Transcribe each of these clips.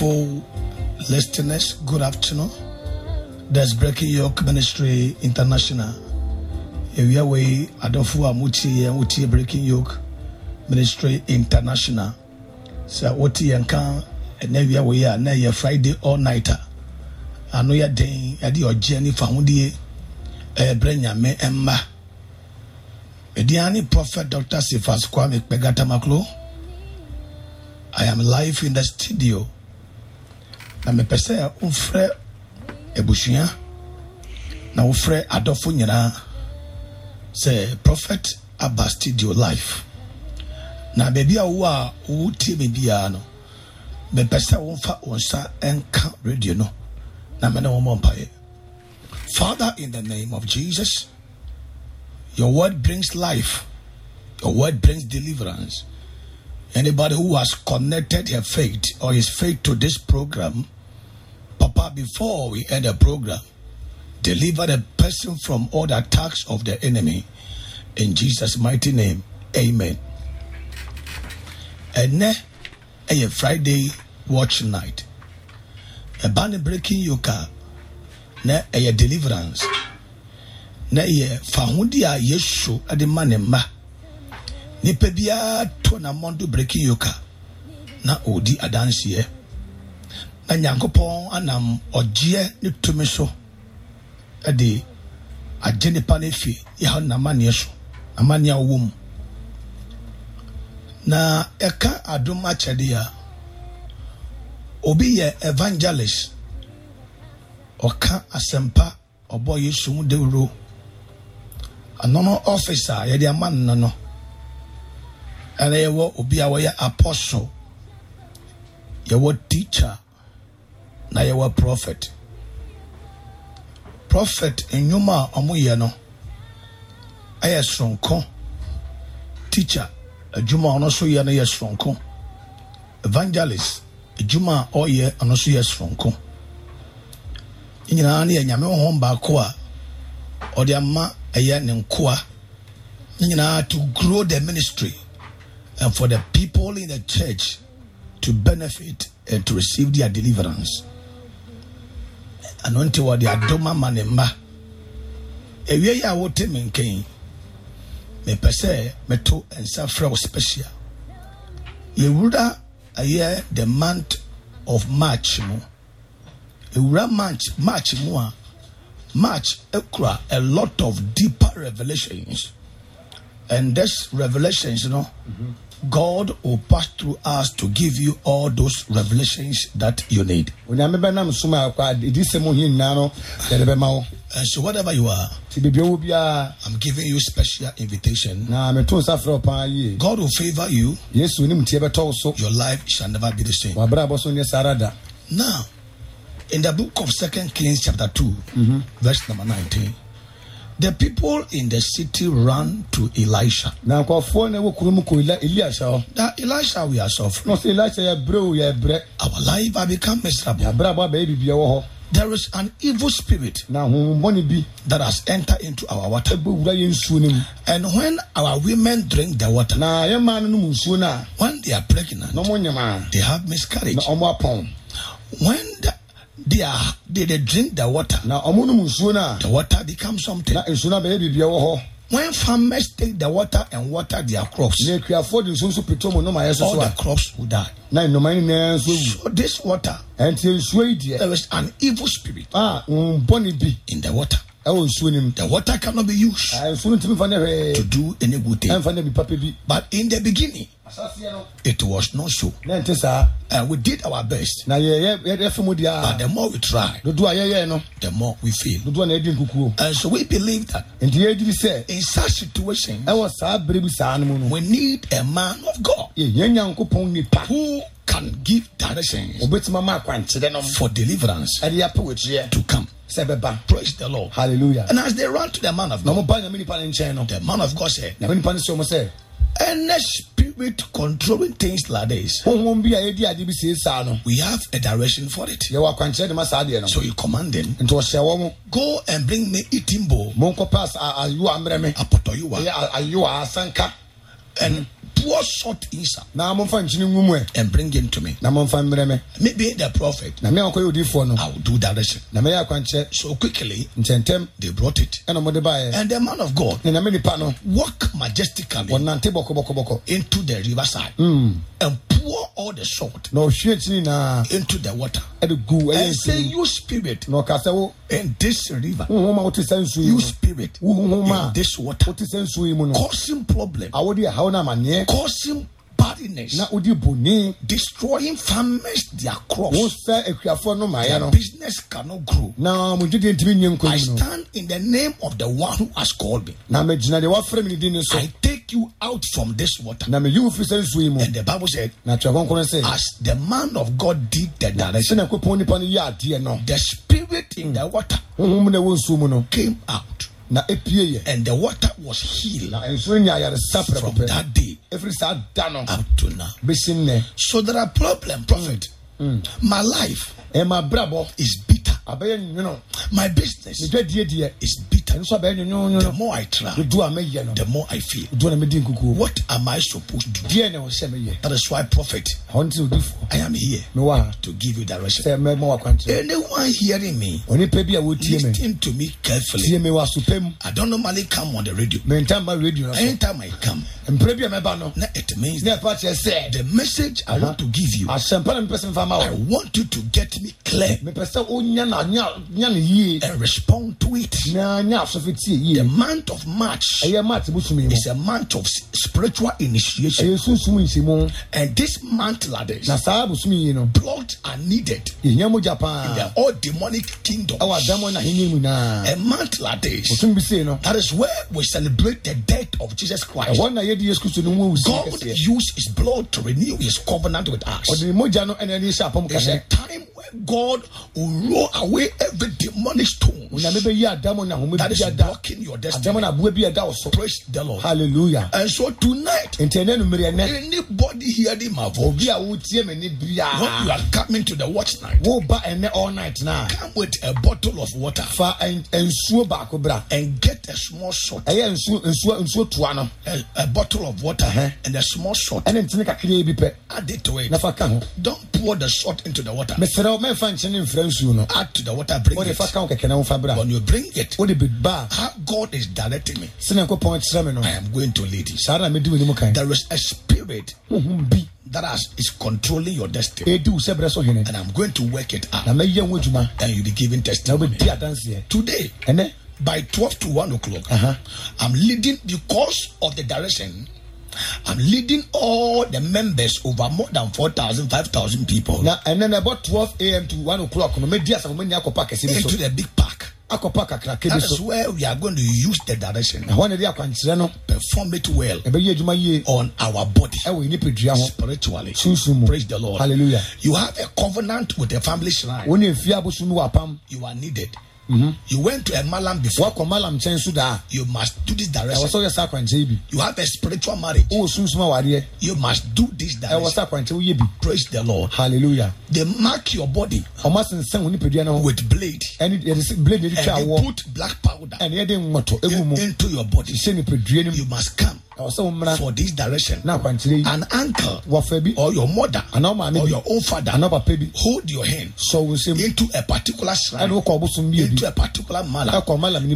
Wonderful listeners, good afternoon. That's Breaking Yoke Ministry International. Ewia wei adɔfo a motie yɛn Breaking Yoke Ministry International. Sɛ wote yɛn ka ɛnɛ wia wei a na ɛyɛ Friday all nighter. Ano yɛ den yɛde ɔgyeɛ ne fahodie ɛɛbrɛ eh, nyame ɛmma. Ediani Prophet Dr. Sifas Kwame Kpegatamaklo. I am live in the studio. Na mepɛ sɛ wofrɛ abusua na wofrɛ adɔfo nyinaa sɛ prophet aba studio live na baabi a wo a wotie me biara no mepɛ womfa wo nsa ɛnka radio no na mene wɔmmɔ mpaeɛ father in the name of jesus your word brings life your word brings deliverance. Anybody who has connected her faith or his faith to this program, Papa, before we end the program, deliver the person from all the attacks of the enemy. In Jesus' mighty name, amen. And a Friday watch night. A banner breaking yoka, na a deliverance. Na ye fahudi a yesu ade manemma nipa biara to na mɔndo breki yoka na ɔdi adanseɛ eh. Na nyankopɔn anam ɔgyeɛ ne tumi so de agye nipa no afi yɛha namanneɛ so namanneɛ a wɔwɔ mu. Na ɛka adom akyɛde a obi yɛ evangelist. Ɔka asɛmpa ɔbɔ yesu mu dewuro ano no yɛde ama no no ɛna yɛwɔ obi a wɔyɛ apostle. Yɛwɔ teacher. Na yɛwɔ prophet. Prophet nnwuma a wɔyɛ no ɛyɛ soronko teacher adwuma a ɔno nso yɛ no yɛ soronko evangelist adwuma a ɔyɛ ɔno nso yɛ soronko nyinaa no yɛ nyame honhom baako a ɔde ama ɛyɛ ne nkoa. Ne nyinaa to grow the ministry and for the people in the church to benefit and to receive their deliverance. Ɛno nti wɔde adom ama ne mma. Ewie yi a wote me nkɛn, mepɛ sɛ meto nsa frɛ wo special. Yɛwura ɛyɛ the month of March mu. Ewura March March mu a March ekura a lot of deeper revelations. And this revelations, you know, God will pass through us to give you all those revelations that you need. onyame bɛnam som a kɔ ɛdi sɛm ho nyinaa no yɛde bɛma wo And so, whatever you are, nti biribi wo biara I'm giving you special invitation. na meto nsa frɛ wo paa yie God will favor you. yesu nim tie bɛtɔ wo so Your life shall never be the same. wabrabɔ so nyɛ saa ara da Now, in the book of Second Kings, chapter 2 mhm. verse number nineteen, the people in the city ran to Elisha. na nkɔfoɔ na ɛwɔ kurom kɔ Eli- hɔ That Elisha, we are suffering. ɔsɛ elisha yɛbrɛ o yɛbrɛ Our life has become miserable. yɛabrabɔ abɛyɛ bibia wɔ hɔ There is an evil spirit na honhommɔne bi that has entered into our water. ɛbɛwura yɛ nsuo no mu And when our women drink the water, na yɛ maa no nom nsuo no a when they are pregnant, na ɔmo nyam they have miscarriage. na ɔmo apɔn When the, they are they, they drink the water, na ɔmo nom nsuo no the water becomes something. na nsuo no abɛyɛ bibia wɔ hɔ When farmers take the water and water their crops, na akuafoɔ de nsuo nso pete mu nom ayɛ so all the crops will die. na nnoman nyinaa nso So this water, ɛnti nsuo yi deɛ there is an evil spirit a honhommɔne bi in the water. ɛwɔ nsuo no mu The water cannot be used Ah, nsuo no ntumi mfa ne to do any good thing. ɛmfa ne bi papa bi But in the beginning, no it was not so. na ɛnte saa. And we did our best. na yɛyɛ yɛfɛ mu deɛ But the more we try, dodoɔ a yɛyɛ no. the more we fail. dodoɔ na yɛdi nkukuo. And so we believe that nti yɛgyiri sɛ in such situations, ɛwɔ saa bere bi saa no mu no. we need a man of God yɛhia nyankopɔn nipa who can give directions obɛtumi ama akwankyerɛ no. for deliverance ɛde apɛ wɔkyeɛ to come. Praise the Lord. halleluya And as they ran to the man of God, ɔmoba nyame nipa no nkyɛn no. the man of God said, nyame nipa no sɛ ɔmo sɛ Any spirit controlling things like this, honhom bi a yɛdi ade bi sie saa no we have a direction for it. yɛwɔ akwankyerɛ de ma saa deɛ no So you command them. ɔhyɛ wɔ mo Go and bring me eating bowl, monkɔpɛ as- a- ayowa mmerɛ me apotoyuwa, ɛyɛ a- ayowa asanka and pour salt inside na momfa nkyene ngu mu ɛ. And bring it to me. na momfa mmerɛ me. Me being the prophet, na me a ɔkɔyɛ odiifoɔ no. I will do direction. na mɛyɛ akwankyerɛ. So quickly, nkyɛntɛm they brought it. ɛna mode baeɛ. And the man of God ne nyame nipa no. walked majestically wɔnante bɔkɔbɔkɔbɔkɔ. into the riverside Mm. and pour all the salt na kyini nyinaa into the water. gu ɛyɛ And say, You spirit na wo in this river, honhom a wote sɛ nsuo yi you spirit wo honhom in this water, wote sɛ nsuo yi mu no. causing problem, a wode ɛhaw no amanneɛ causing barrenness, na wode boni. Destroying farmers their wo crops. sɛ akuafoɔ no maeɛ Their business cannot grow. na mo nye I nkwa mu no stand in the name of the one who has called me. na megyina deɛ woafrɛ me ne din no so. I take you out from this water. na wo firi sɛ nsuo yi mu And the Bible said, na twerɛ kronkron sɛ as the man of God did the direction, nipa no yɛ adeɛ no. The spirit in the water honhom na nsuo mu no came out, na ɛpie yɛ and the water was healed na nsuo nya ayaresa from that day ɛfiri saa da no up to now. bɛsi nnɛ So there are problem, prophet. Mm. Mm. My life ɛma brabɔ is bitter. Abɛyɛ My business. Is bitter. nso abɛyɛ The more I try, dodo a mɛyɛ no the more I feel. dodo na mɛdi nkukuo What am I supposed to do? deɛ na wɔhyɛ mɛyɛ That is why, prophet, ɔno nti odifoɔ I am here ha to give you direction. sɛ mɛma wakwankyerɛ Anyone hearing me, onipa bi a listen to me carefully. tie me wɔ asopɛ mu I don't normally come on the radio. mentam ba radio no so. Anytime I come, mprɛ bi a mɛba no. now it means ne ɛpa kyerɛ sɛ the message I want to give you, asɛmpa na mepɛ sɛ mfa ma I want you to get me clear. Sɛ nya and respond to it. na nya asɔfe tie The month of March ɛyɛ mat bosom yi mu is a month of spiritual initiation. ɛyɛ sunsum nhyɛmu And this month like this, na saa bosom yi blood are needed in the all demonic kingdom. ɛwɔ adamu na ahenni A month like this, bosom bi sei no that is where we celebrate the death of Jesus Christ. ɛhɔ na yɛde yesu kristo no mu awusi God used his blood to renew his covenant with us. ɔde ne mogya no ɛna ɛde hyɛ apam It's a time God will roll away every demonic stone onyame bɛyi adamu na ahoma that is blocking your destiny. na aboa bi ɛda wo so Praise the Lord. hallelujah And so tonight, nti ɛnɛ numere ɛnɛ anybody hearing my voice, obi a wotie me ne when you are coming to the watch night, all night now. come with a bottle of water fa ɛn- nsuo baako bra and get a small no a, a bottle of water and a small salt. ɛne ntene kakra bi pɛ Add it to it. na fa ka ho Don't pour the salt into the water. mesrɛ mɛmfa nkyene mfrɛ nsuo no Add to the water, bring wode it. fa ka wo kɛkɛ na wofa bra When you bring it, wode how God is directing me, sɛ nyankopɔn kyerɛ me no I am going to lead you. saa na medi w'anim kan There is a spirit honhom bi that has, is controlling your destiny, ɛdi wo sɛ berɛ so hene and I'm going to work it out, na mɛyɛ wo adwuma and you'll be giving na testimony. wobɛdi adanseɛ Today, ɛnɛ by 12 to 1 o'clock, Uh-huh. I'm leading because of the direction. I'm leading all the members over more than 4,000, 5,000 people. Na ɛnɛ na ɛbɔ 12 am to 1 o'clock no mɛdi asafo mani akɔpa kɛse bi into the big park. akɔpa kakraka bi That is where we are going to use the direction, ɛhɔ na ɛde akwankyerɛ no. Perform it well. Ɛbɛyɛ adwuma yie on our body. Ɛwɔ yɛ nipadua ho. Spiritually. Praise the Lord. hallelujah. You have a covenant with the family shrine. wo ne ɛfie abosom no wɔ apam You are needed. Mm-hmm. You went to a malam before. woakɔ malam so daa You must do this ɛwɔ direction. sɛ woyɛ saa akwankyerɛ yi bi You have a spiritual marriage. wowɔ sunsum awareɛ You must do this ɛwɔ direction. sɛ akwankyerɛ woyɛ bi Praise the Lord. hallelujah They mark your body ɔma sensɛn wo nipadua ho with blade ɛne yɛde sɛ blade yɛde twa and they put black powder ɛne yɛde mmɔtɔ egu mu into your body. hyɛ nipadua no mu You must come for this direction. An uncle. Or your mother. Or your own father. Hold your hand. Into a particular shrine, into a particular mala.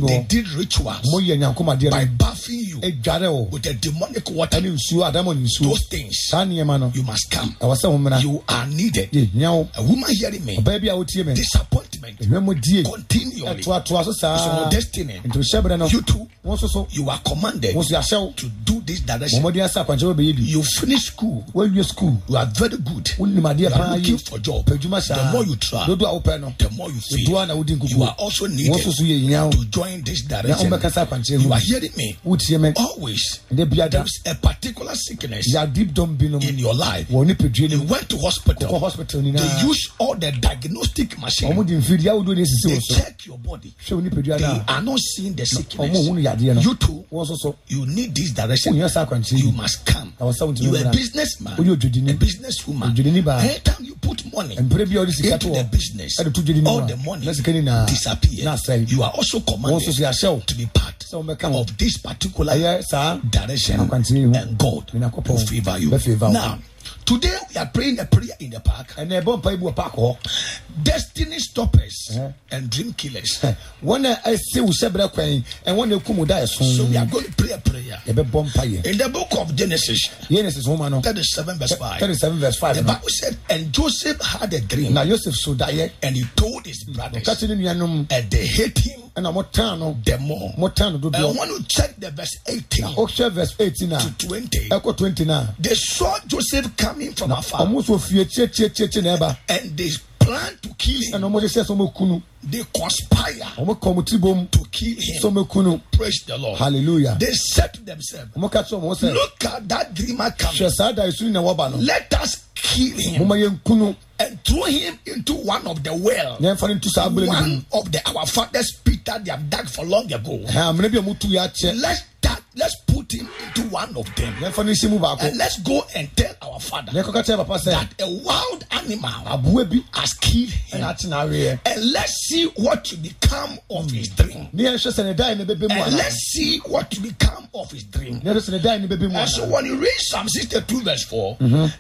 They did rituals. By bathing you. With a demonic water. Those things. You must come. You are needed. A woman hearing me, disappointment. Continually. It's your destiny. You too, you are commanded to do. This direction. mmɔmmɔden asa akwankyerɛ wobɛyɛ bi You finish school, woawie skul you are very good. You are looking for job. pɛ adwuma saa The more you try, dodo a wopɛ no the more you dodoɔ feel. a na wodi You are also needed so yɛ hia to join this direction. You are hearing me. Always, ɛdɛ biada there is a particular sickness dɔm binom in your life. You no mu went to hospital. They use all the diagnostic machine. ɔmo de mfiri ahodoɔ ne ɛsisi They so check your body. hwɛ wo nipadua They are not seeing the sickness. hu no yadeɛ no You too, you need this direction. You must come. ɛwɔ sɛ wotumi You are a businessman, a businesswoman. Anytime you put money mprɛ bi a wode sika to into the business, ɛde to dwodini all the money na sika nyinaa disappear. na asɛe You are also commanded so yɛahyɛ wo to be part sɛ wɔbɛka ho of this particular direction Akwantene yi ho. and God will favor you. Now, today we are praying a prayer in the park. ɛnɛ ɛbɔ mpa yi bi wɔ paaki hɔ Destiny stoppers Uh-huh. and dream killers. When I a ɛsi wo hyɛbrɛ kwan ɛn wɔn a ekum wo da So we are going to pray a prayer. yɛbɛ bɔ mpa yɛ In the book of Genesis, Genesis na sisi homa no 37 verse 5, thirty seven verse the five no? Bible said, And Joseph had a dream, Now joseph so yɛ and he told his brothers, and they hate him ɛna mo tan no the more. mo tan no And dodoɔ when you check the verse 18 na ɔhyɛ verse eighteen a to 20, ɛkɔ twenty na they saw Joseph coming from afar, ɔmo so fie tietietie na ɛba and they planned to kill him. ɛna ɔmo hyehyɛ sɛ ɔmo kunu. They conspire ɔmo kɔ ɔmo ti bom. to kill sɛ him. ɔmo kunu. Praise the Lord. hallelujah. They said to themselves, ɔmo ka kyerɛ ɔmo sɛ Look at that dreamer hwɛ coming. saa da esu na wɔba no. Let us kill him moma yɛn kunu and throw him into one of the well. na yɛmfa no ntu saa abúlé no mu One of the our fathers Peter they have dug for long ago. ɛhɛn amena bi a ɔmo tu yɛ akyɛ Let's let's put him into one of them. yɛmfa no nhyɛ mu And let's go and tell our father na yɛkɔka kyerɛ papa sɛ that a wild animal has killed him. ɛna akye na aweɛ. And let's see what will become of his dream. ne yɛnhwɛ sɛ ne dan ne bɛbɛ mu And let's see what will become of his dream. ne yɛhwɛ sɛ ne dan ne bɛbɛ mu And so when you read Psalm 62 verse 4,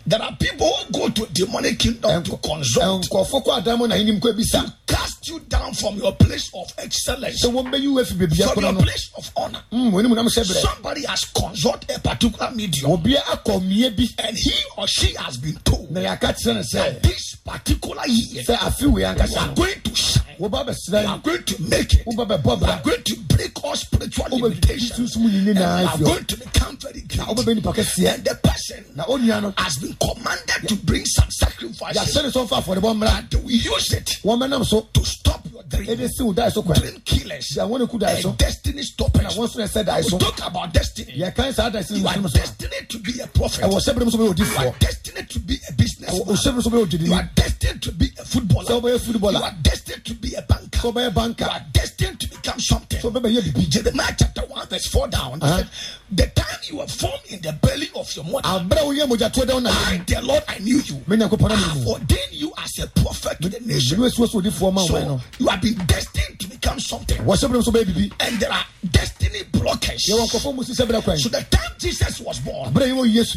there are people who go to the demonic kingdom to consult, nkɔfo kɔ adan mu na anim kɔ ebisa cast you down from your place of excellence, sɛ wɔn bɛyi wo efi beebi from your place of honor. mm wɔn nimu nam hyɛ brɛ Somebody has consulted a particular medium, obi akɔ mie bi. And he or she has been told na yɛaka kyerɛ ne that sɛ this particular year sɛ afi wei you are going to shine. bɛsrɛ are going to make it. You are bra. going to break all spiritual limitations. sunsun yi And you nyinaa are going to become very na great. wobɛbɛ nipa kɛseɛ And the person na onua no has been commanded to bring some sacrifices. Yɛahyɛ ne sɛ ɔmfa afɔrebɔ mmra and we use it wɔn bɛnam so to stop your dream. ɛde si wo dae so Dream killers. Yà wɔn ne ku dae so and destiny na stoppers. wɔn so na ɛsɛ We talk about destiny. yɛkan saa dae si You no are so so destined to be a prophet. ɛwɔ hyɛ berɛ mu so bɛyɛ You are destined to be a ɛwɔ businessman. hyɛ berɛ mu so bɛyɛ You are destined to be a footballer. wobɛyɛ You footballer are destined to be a banker. sɛ wobɛyɛ You are destined to become something. sɛ wobɛbɛyɛ bibi Jeremiah chapter 1, verse 4 down. Uh-huh. said, The time you were formed in the belly of your mother, aberɛ a woyɛ mogyatoɔ dɛ wo na I, the Lord, I knew you. I have ordained you as a prophet to the nation. so you have been destined to become something. wɔ hyɛ berɛ mu so And there are destiny blockers. yɛwɔ nkɔfoɔ mu si hyɛ berɛ So the time Jesus was born, aberɛ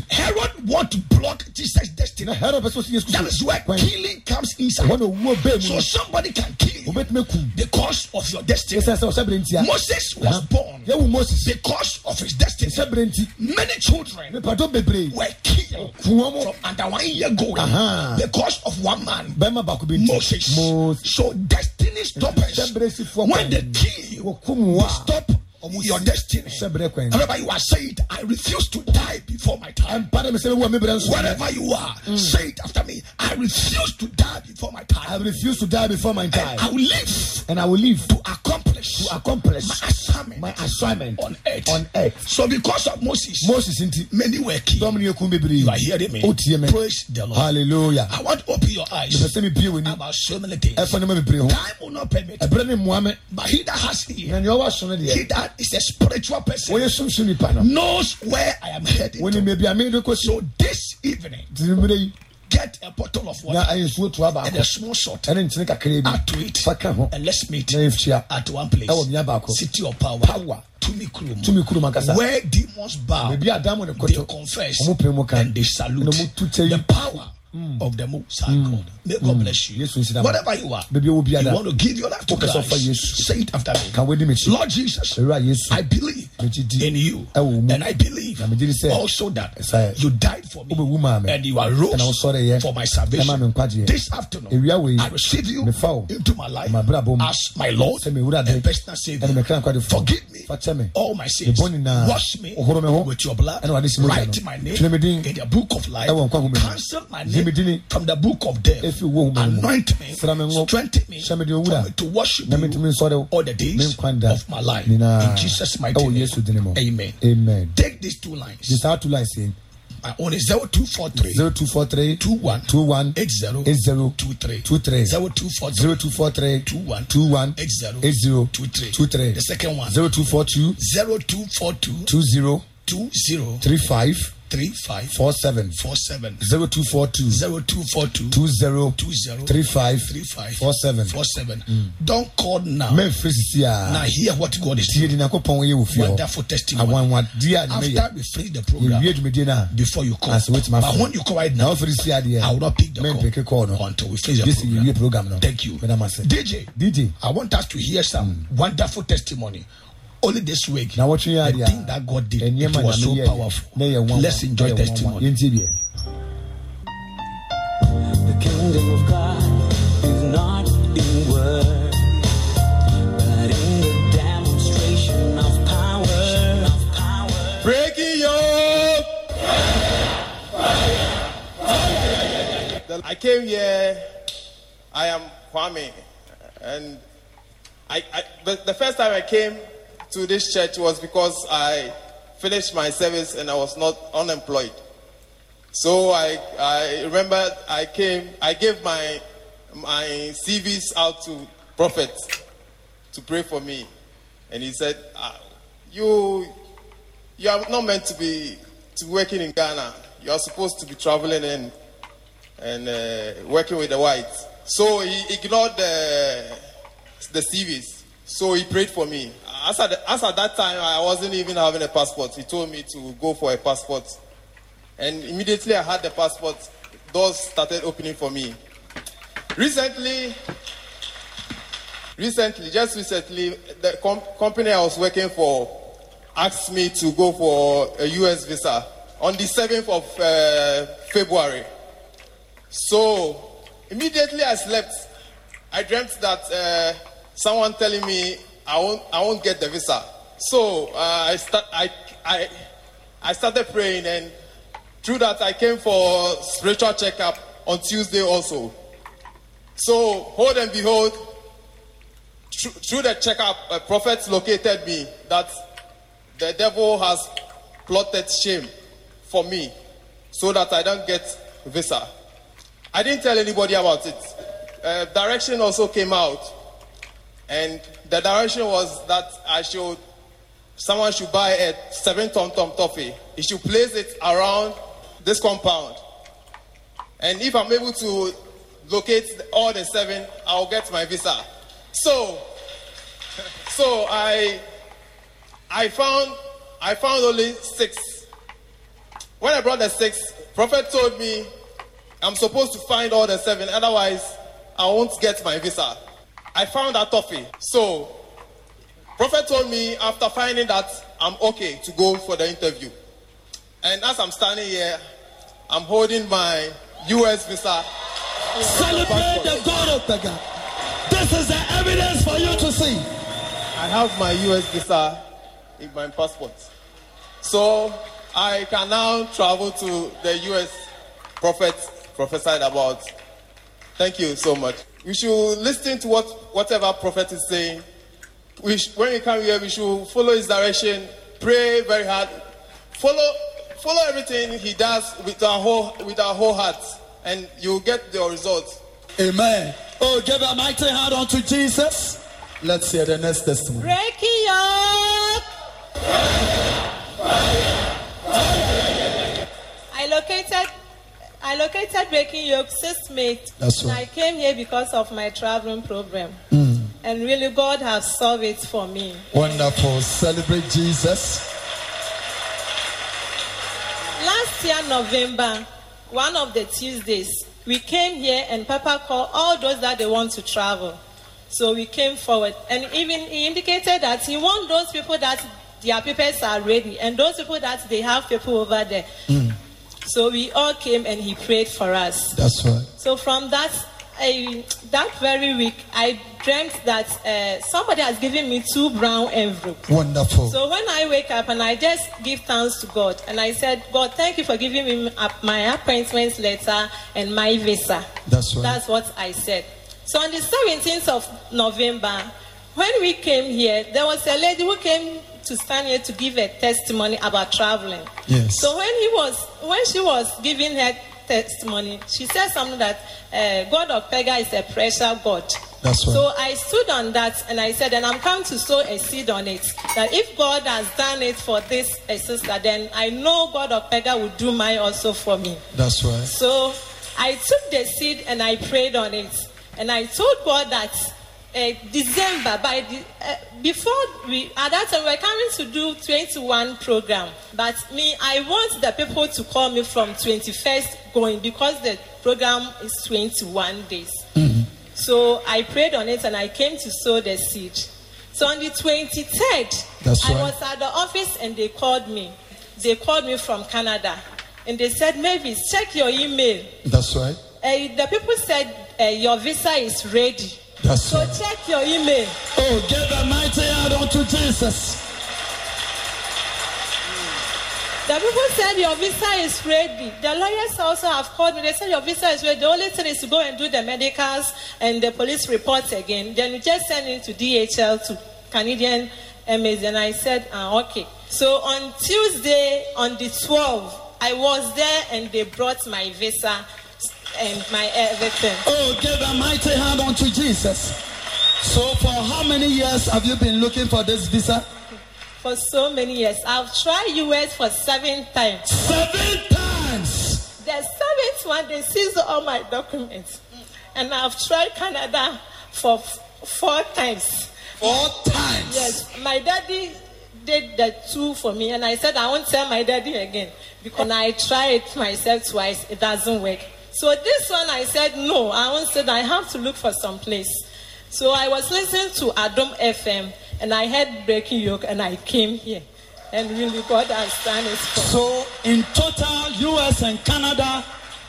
a Herod wanted to block Jesus' destiny. herod pɛ sɛ ɔsi yesu That is where killing comes inside. ɛhɔ na owuo bɛɛ So somebody can kill aku because of your destiny. ɛsiane sɛ ɔhyɛ berɛ ntia Moses was born because of his destiny. Hyɛ berɛ nti Many children were killed from under one year going Aha. because of one man, bɛrima baako bi nti Moses. moses So destiny stoppers. When they kwan kill stop your destiny. hyɛ berɛ kwan Wherever you are, say it. I refuse to die before my time. ɛmpa dɛ me a me berɛ nso Wherever you are, mm. say it after me. I refuse to die before my time. I refuse to die before my And time. I will live And I will live to accomplish to accomplish my assignment my assignment on earth. on earth. So because of Moses, Moses nti many were killed. dɔm ne yɛkum bebree You are hearing me? Praise the Lord. halleluya I want to open your eyes mepɛ sɛ mebie w'ani about so many things. ɛfa nneɛma bebree ho Time will not permit. ɛberɛ ne me But he that has ear, neɛ ɔwɔ aso no he that is a spiritual person, wɔyɛ somsom nipa no knows where I am heading. wɔnim To. baabi a So this evening, get a bottle of na water nsuo toa and a small salt. ɛne nkyene kakra bi Add to it. fa ka ho And let's meet na at one place. ɛwɔ bea baako City of power. Power. Tumi Kurum. tumi Where demons bow. baabi a adam ne They kɔtɔ confess mu and they salute na tu the yi power of the Most High God. May God bless you. Mo. Whatever you are, Baabi a wo biara. you want to give your life to Focus on for Christ. Say it after me. Lord Jesus, I believe in you, and I believe Na megye di sɛ also that you died for me, wobɛwu maa me. and you are rose for my salvation. This afternoon, I receive you into my life ma brabɔ mu. as my Lord Sɛ me Ewurade and personal Savior. me kra nkwadefoɔ Forgive me fa kyɛ me all my sins. Nyinaa. Wash me with your blood. Ɛna wade si mogya Write my name Twerɛ me din. in the book of life. Ɛwɔ nkwa nwoma mu. Cancel my name. From the book of death. Ɛfiri wo nwoma. Anoint me, Sra me ngo. strengthen me me for me to worship you mentumi nsɔre wo all the days me nkwa nda of my life. In Jesus' mighty ɛwɔ name. yesu dine mu Amen. amen Take these two lines. de saa to lines yi My own is 0243 0243 21 21 80 80 23 23 0243 0243 21 21 80 80 23 23 The second one 0242 0242 20 20 35 three five four seven four seven zero two four two zero two four two two zero two zero three five three five four seven. four. Don't call now. mɛmfiri sisi Now hear what God is doing. di nyankopɔn yɛ wɔ fie hɔ Wonderful testimony. awanwadeɛ a ne After we finish the program, yɛwie dwumadie no before you call, but when you call right now, wofiri si adeɛ I will not pick the call call until we finish the gye sɛ yɛwie program. program no Thank you. DJ, dj I want us to hear some wonderful testimony. Only this week, na wɔtwe yɛ the adeɛ thing that God did, it was so nyame powerful. na yɛ nwanwa Let's enjoy na yɛ testimony. yɛntie biɛ The kingdom of God is not in word, but in the demonstration of power. Of power. Breaking yoke. I came here. I am Kwame, and I, I the, the first time I came to this church was because I finished my service and I was not unemployed. So I I remember I came. I gave my my CVs out to prophet to pray for me, and he said, ah, "You you are not meant to be to working in Ghana. You are supposed to be traveling and and uh, working with the whites. So he ignored the the CVs. So he prayed for me. As at, the- as at that time, I wasn't even having a passport. He told me to go for a passport, and immediately I had the passport. Doors started opening for me. Recently, recently, just recently, the com- company I was working for asked me to go for a US visa on the 7th of uh, February. So immediately I slept, I dreamt that uh, someone telling me I won't, I won't get the visa. So uh, I, start, I, I, I started praying, and through that I came for spiritual checkup on Tuesday also. So hold and behold, through, through the checkup, a prophet located me that the devil has plotted shame for me so that I don't get visa. I didn't tell anybody about it. Uh, direction also came out, and the direction was that I should, someone should buy a seven tom tom toffee. He should place it around this compound, and if I'm able to locate all the seven, I'll get my visa. So, so I, I found, I found only six. When I brought the six, prophet told me I'm supposed to find all the seven, otherwise I won't get my visa. I found that toffee. So, prophet told me after finding that I'm okay to go for the interview. And as I'm standing here, I'm holding my US visa. Celebrate the God of the God. This is the evidence for you to see. I have my US visa in my passport. So I can now travel to the US prophet prophesied about. Thank you so much. We should listen to what whatever prophet is saying. We sh- when we come here, we should follow his direction, pray very hard, follow follow everything he does with our whole with our whole heart, and you'll get your results. Amen. Oh, give a mighty hand unto Jesus. Let's hear the next testimony. Breaking yoke. I located I located Breaking Yoke six May. That's right. I came here because of my traveling program. Mm. And really God has solved it for me. Wonderful. Celebrate Jesus. Last year, November, one of the Tuesdays, we came here and Papa called all those that they want to travel. So we came forward. And even he indicated that he wants those people that their papers are ready and those people that they have people over there. Mm. So we all came and he prayed for us. That's right. So from that, I, that very week, I dreamt that uh, somebody has given me two brown envelopes. Wonderful. So when I wake up and I just give thanks to God and I said, God, thank you for giving me my appointment letter and my visa. That's right. That's what I said. So on the 17th of November, when we came here, there was a lady who came to stand here to give a testimony about traveling. Yes. So when he was, when she was giving her testimony. She said something that uh, God of Pega is a pressure God. That's right. So I stood on that and I said, and I'm coming to sow a seed on it. That if God has done it for this sister, then I know God of Pega will do mine also for me. That's right. So I took the seed and I prayed on it. And I told God that uh, December, by the, uh, before we, at that time, we were coming to do 21 program. But me, I want the people to call me from 21st going because the program is 21 days. So I prayed on it and I came to sow the seed. So on the 23rd, That's I right. was at the office and they called me. They called me from Canada. And they said, Mavis, check your email. That's right. Uh, the people said uh, your visa is ready. That's So check your email. Oh, give a mighty hand unto Jesus. The people said your visa is ready. The lawyers also have called me. They said your visa is ready. The only thing is to go and do the medicals and the police reports again. Then you just send it to DHL to Canadian Embassy. And I said, ah, okay. So on Tuesday, on the 12th, I was there and they brought my visa and my uh, everything. Oh, give a mighty hand unto Jesus. So, for how many years have you been looking for this visa? For so many years. I've tried US for seven times. Seven times. The seventh one, they seized all my documents. And I've tried Canada for four times. Four times. Yes, my daddy did the two for me, and I said I won't tell my daddy again because I tried it myself twice. It doesn't work. So this one, I said no. I won't I have to look for some place. So I was listening to Adom FM, and I heard Breaking Yoke, and I came here, and really God has done it for. So, in total, US and Canada,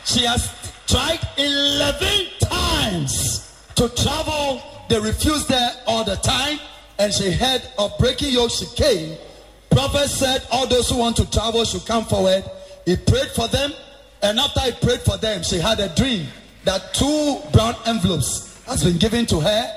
she has tried 11 times to travel. They refused her all the time, and she heard of breaking yoke. She came. Prophet said, All those who want to travel should come forward. He prayed for them, and after I prayed for them, she had a dream that two brown envelopes has been given to her,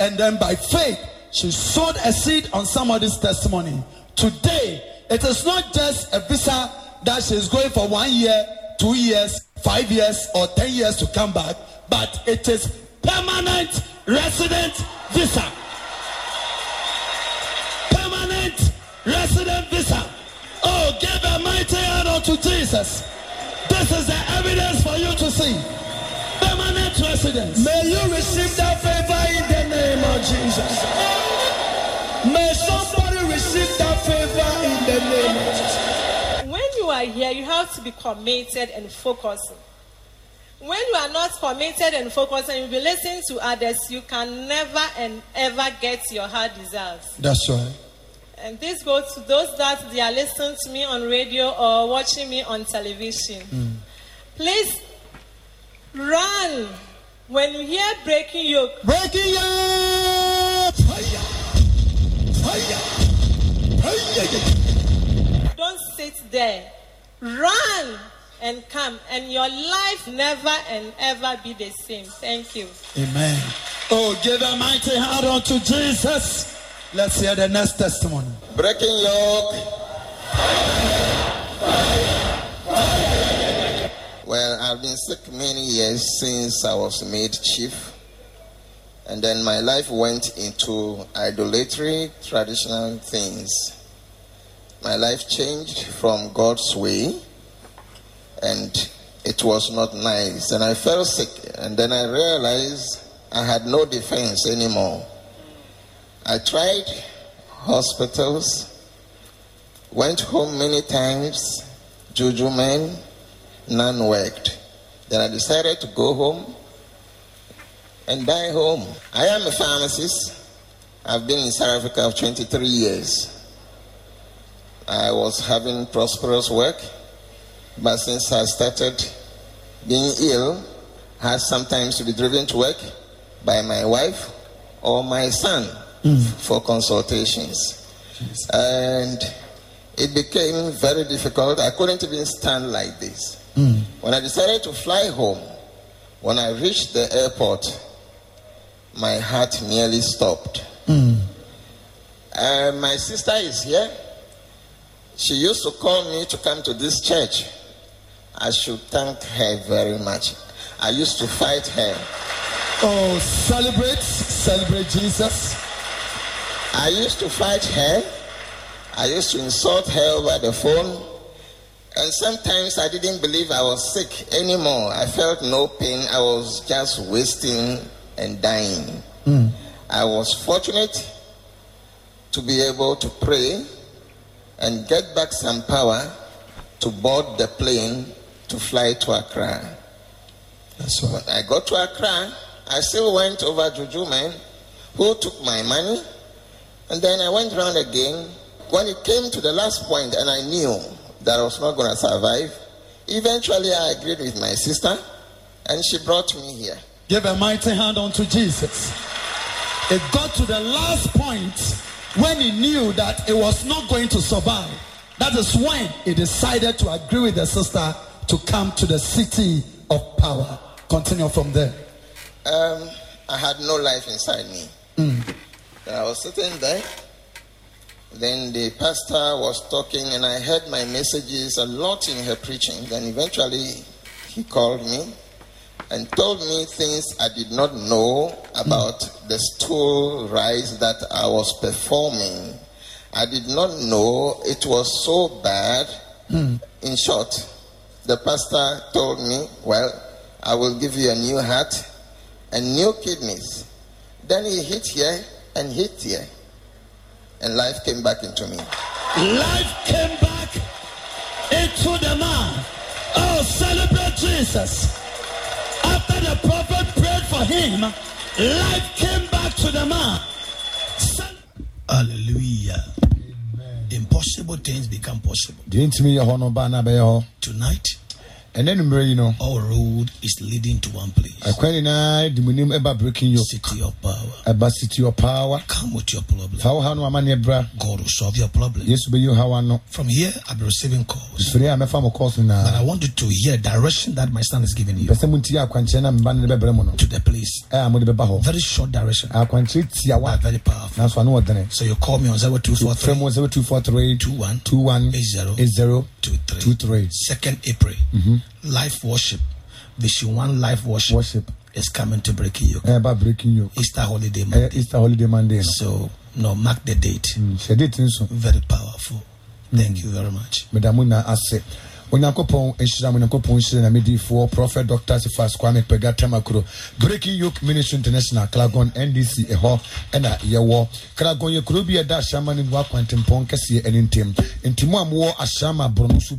and then by faith, she sowed a seed on somebody's testimony. Today, it is not just a visa that she is going for one year, two years, five years, or ten years to come back, but it is permanent resident visa. Permanent resident visa. Oh, give a mighty hand unto Jesus. This is the evidence for you to see. Permanent residence. May you receive that favor in the name of Jesus. May somebody receive that favor in the name of Jesus. When you are here, you have to be committed and focused. When you are not committed and focused and you be listening to others, you can never and ever get your heart desires. That's right. And this goes to those that they are listening to me on radio or watching me on television. Hmm. Please run when you hear breaking yoke. Breaking yoke. Fire. Fire. Fire. Don't sit there. Run and come, and your life never and ever be the same. Thank you. Amen. Oh, give a mighty hand unto Jesus. Let's hear the next testimony. Breaking yoke. Well, I've been sick many years since I was made chief. And then my life went into idolatry, traditional things. My life changed from God's way, and it was not nice. And I felt sick, and then I realized I had no defense anymore. I tried hospitals, went home many times, juju men, none worked. Then I decided to go home and die home. I am a pharmacist. I've been in South Africa for 23 years. I was having prosperous work, but since I started being ill, I had sometimes to be driven to work by my wife or my son for consultations. And it became very difficult. I couldn't even stand like this. When I decided to fly home, when I reached the airport, my heart nearly stopped. Uh, my sister is here. She used to call me to come to this church. I should thank her very much. I used to fight her. Oh, celebrate, celebrate Jesus. I used to fight her. I used to insult her over the phone. And sometimes I didn't believe I was sick anymore. I felt no pain. I was just wasting and dying. Hmm. I was fortunate to be able to pray and get back some power to board the plane to fly to Accra. That's right. When I got to Accra, I still went over Juju man who took my money. And then I went round again. When it came to the last point and I knew that I was not going to survive, eventually I agreed with my sister and she brought me here. Give a mighty hand unto Jesus. It got to the last point when he knew that it was not going to survive. That is when he decided to agree with the sister to come to the city of power. Continue from there. Um, I had no life inside me. I was sitting there. Then the pastor was talking, and I heard my messages a lot in her preaching. Then eventually he called me and told me things I did not know about the stool rites that I was performing. I did not know it was so bad. Hmm. In short, the pastor told me, Well, I will give you a new heart and new kidneys. Then he hit here and hit here, and life came back into me. Life came back into the man. Oh, celebrate Jesus. After the prophet prayed for him, life came back to the man. Cel- Hallelujah. Impossible things become possible. deɛ ntumi yɛ hɔ no ba na bɛyɛ hɔ Tonight, ɛnɛ nummerɛ yi no our road is leading to one place. Ɛkwan nyinaa de mu nim ɛba breaking yoke. City of power. ɛba city of power. Come with your problem. fa wo ha no amanneɛ bra? God will solve your problem. yesu bɛyi wo hawa no From here, I'll be receiving calls. firi a mɛfa mo calls But I want you to hear direction that my son is giving you. Pɛ sɛ montie akwankyerɛ na meba no de bɛbrɛ mu no. To the place. ɛ a mode bɛba hɔ Very short direction, akwankyerɛ but very powerful. nanso ano ɔdene So you call me on 0243 frɛ mu 0243 21 21 80 80 23. 23 Second April, mm-hmm. Life worship, Vision One life worship, worship is coming to break you. Eh, ɛba breaking yoke Easter holiday ɛyɛ Monday. easter holiday monday no So no, mark the date. Mm, hyɛ date nso Very powerful. Thank mm. you very much. na ase onyankopɔn nhyira mo onyankopɔn nhyira na mediifoɔ prophet dr. Sifas kwame pɛga tamakuro breaking yoke ministry international clagon ndc ɛhɔ ɛna yɛwɔ. Clagon yɛ kuro bi ɛda ahyɛma no mu akwantempɔn kɛseɛ ɛne ntɛm. Nti mo a mowɔ ahyɛma borɔno so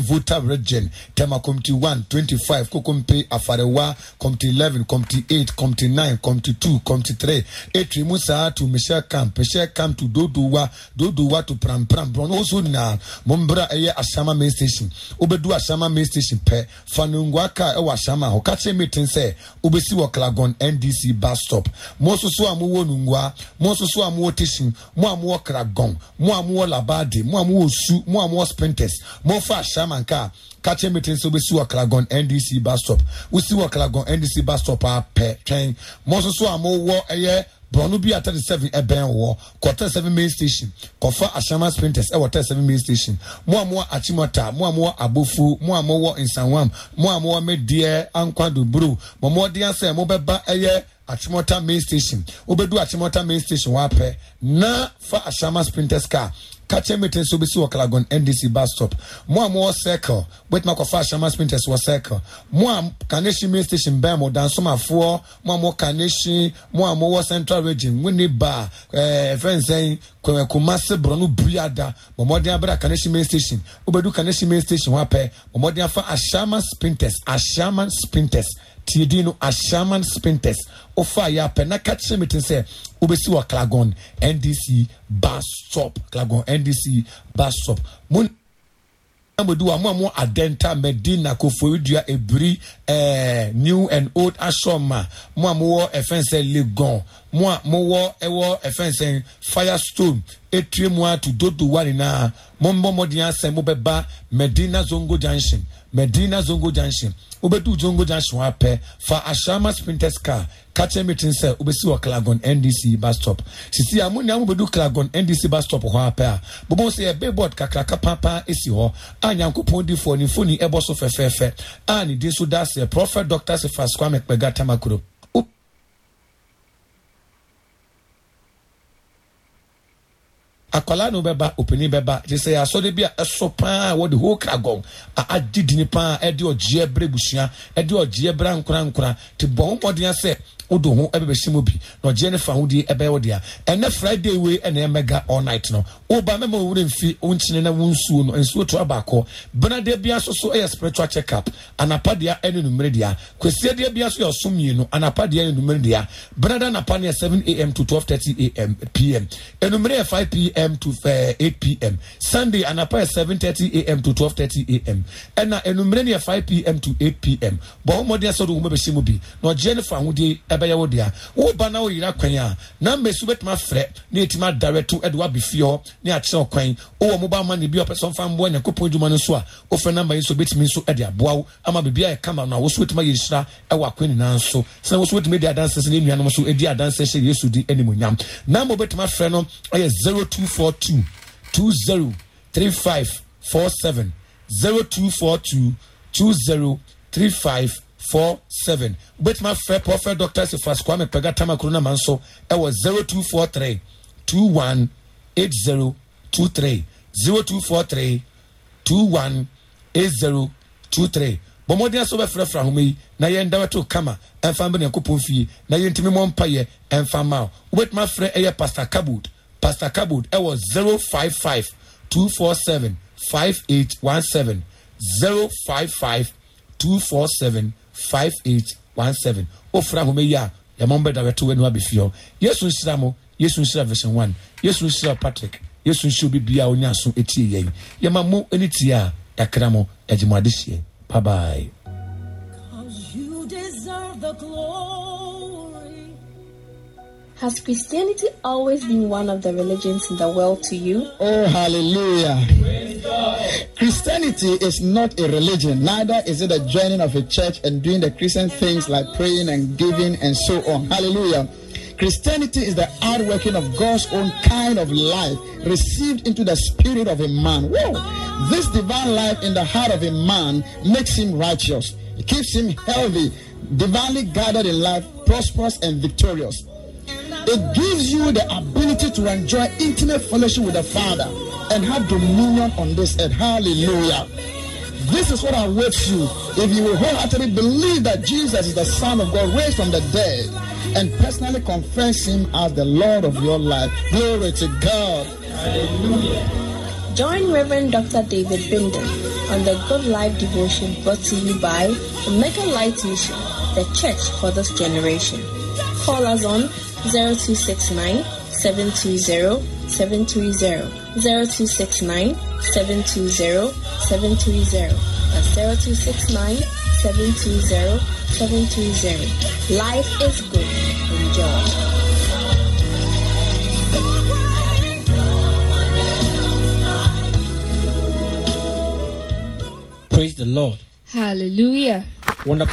vota region tema committee 1 25 kokompe afarewa committee 11 committee 8 committee 9 committee 2 committee 3 ɛtiri mu saa to mehyɛ camp mehyɛ camp to dodowa dodowa to prampram. Borɔno wo so nyinaa mombra ɛyɛ ahyɛma main station. Wobɛdu ahyɛma main station pɛ fa no ngua kaa ɛwɔ ahyɛma hɔ ka kyerɛ meeting sɛ wobɛsi wɔ clagon ndc bus stop. Mo nso so a mowɔ no ngua mo nso so a mowɔ station mo a mowɔ kragon mo a mowɔ labade mo a mowɔ su mo a mowɔ sprinters. Momfa ahyɛma nka ka kyerɛ meeting sɛ wobɛsi wɔ clagon ndc bus stop. Wosi wɔ clagon ndc bus stop a pɛ twɛn mo nso so a mowɔ ɛyɛ borɔno bi a thirty seven ɛbɛn wɔ kɔ thirty seven main station. Kɔfa ahyɛnma sprinters ɛwɔ thirty seven main station. Mo a mo wɔ akyimɔta mo a mo wɔ abofu mo a mo wɔ nsanwam mo a mo wɔ medeɛ ankwadoburo mo mo ɔde asɛ mo bɛba ɛyɛ akyimɔta main station. Wobɛdu akyimɔta main station wapɛ na fa ahyɛnma sprinters car. Kakyɛ meeting nso bɛsi wɔ clagon ndc bus stop. Mo a mowɔ circle wobɛtumi akɔfa ahyɛma sprinters wɔ circle. Mo a kanehyi main station bɛn mo dansomafoɔ mo a mowɔ kanehyi mo a mowɔ central region wone ba. Ɛɛ fɛn sɛn Kɔ- kumase borɔno biada bɔmmɔden abɛrɛ kanehyi main station. Wobɛdu kanehyi main station hɔ apɛ bɔmmɔden afa ahyɛma sprinters. Ahyɛma sprinters tie din no ahyɛman sprinters. Wofa yɛ apɛ na ka kyerɛ metin sɛ wobɛsi wɔ clagon ndc bus stop. Clagon ndc bus stop. Mo amadu wa a mo adenta medina koforidua ebiri ɛɛ new and old asɔma mo a mowɔ ɛfɛn sɛ legon. A mowɔ ɛwɔ ɛfɛn sɛ firestone etue mu ato dodo wa nyinaa mo mbɔ mɔden asɛn mo bɛba medina zongo junction. Medina zongo junction. Wobɛdu zongo junction wa pɛ fa ahyɛnma sprinters car ka kyerɛ meeting sɛ wobɛsi wɔ clagon ndc bus stop. Sisi a mo nea mobɛdu clagon ndc bus stop hɔ apɛ a bobɔ sɛ yɛ billboard kakraka paapaa ɛsi hɔ a nyankopɔn difoɔ ne mfoni ɛbɔ so fɛfɛɛfɛ a ne din so da sɛ prophet dr sefas kwame kpɛga tamakuro akwalaa no bɛba opanin bɛba. Te sɛ asɔre bi a ɛso paa wɔde ho kragɔn a agye dini paa ɛde ɔgyeɛ brɛ busua ɛde ɔgyeɛ brɛ nkorankora. Te bɔ ho mmɔden sɛ wode ho ɛbɛbɛhyɛ mu bi. Na ɔgyeɛ ne fa ho die ɛbɛyɛ wo dea. Ɛnɛ friday wei ɛna ɛmɛga all night no woba mɛma wo werɛ mfi wo nkyene na wo nsuo no nsuo toa baakɔ benada bia so so ɛyɛ spiritual check up anapa deɛ ɛne numere deɛ kwasia deɛ bia so yɛ ɔso mmienu. Anapa deɛ ne numere deɛ benada anapa no yɛ 7 am to 12:30 am pm enumere yɛ 5 pm to uh, 8 pm sunday anapa yɛ 7:30 am to 12:30 am ɛna enumere no yɛ 5 pm to 8 pm bɔn wɔn mɔden asɛ de wɔn bɛhyɛ mu bi na ɔgyeɛ ne fa ahodie ɛbɛyɛ wo dea. Woba na woyera kwan a namba esu bɛtumi afrɛ na etumi adarɛto ɛde wabi fie hɔ ne akyerɛ ɔkwan wowɔ mobile money bi a ɔpɛ sɛ ɔmfa mboa nyankopɔn adwuma no nso a wofrɛ namba yi nso bɛtumi nso ɛde aboa wo ama biribi ayɛ kama no a wo so wotumi ayɛ nhyira ɛwɔ akwan nyinaa nso. Sɛ wo so wotumi adi adanse sɛ ne nnuanom nso adi adanse hyɛ yesu di animonyam namba wobɛtumi afrɛ no ɛyɛ 0242 20 3547 0242 20 35 four seven. Wobɛtumi afrɛ prophet dr sifas kwame pɛga tamakuro nama nso ɛwɔ zero two four three two one eight zero two three zero two four three two one eight zero two three. Bɔmmɔden asɛ wobɛfrɛfrɛ ahoma yi na yɛn dawɛto kama ɛmfa mbɛ nyankopɔn fie na yɛntumi mmɔ mpayɛ ɛmfa ma wo. Wobɛtumi afrɛ ɛyɛ pastor cabod pastor cabod ɛwɔ zero five five two four seven five eight one seven. zero five five two four seven five eight one seven. Ofura ahoma yi a yɛmɔ mbɛ dawɛto wɛnu abɛfie hɔ yesu nhyira mo yesu nhyira version one yesu nhyira patrick yesu nhyira obi bia a onya so etie yɛn yɛma mo ani tie a yɛakra mo yɛgye mo adehyɛ bye bye. You deserve the glory. Has Christianity always been one of the religions in the world to you? Oh, hallelujah. Christianity is not a religion, neither is it a joining of a church and doing the Christian things like praying and giving and so on. Hallelujah. Christianity is the outworking of God's own kind of life received into the spirit of a man. Whoa. This divine life in the heart of a man makes him righteous. It keeps him healthy, divinely guided in life, prosperous and victorious. It gives you the ability to enjoy intimate fellowship with the Father and have dominion on this earth. Hallelujah. This is what awaits you if you will wholeheartedly believe that Jesus is the Son of God raised from the dead and personally confess Him as the Lord of your life. Glory to God. Join Reverend Dr. David Binden on the Good Life devotion brought to you by Omega Light Mission, the church for this generation. Call us on 0269 720 730 0269 720 730 That's 0269 720 730 Life is good. Enjoy. Praise the Lord. Hallelujah. Wonderful.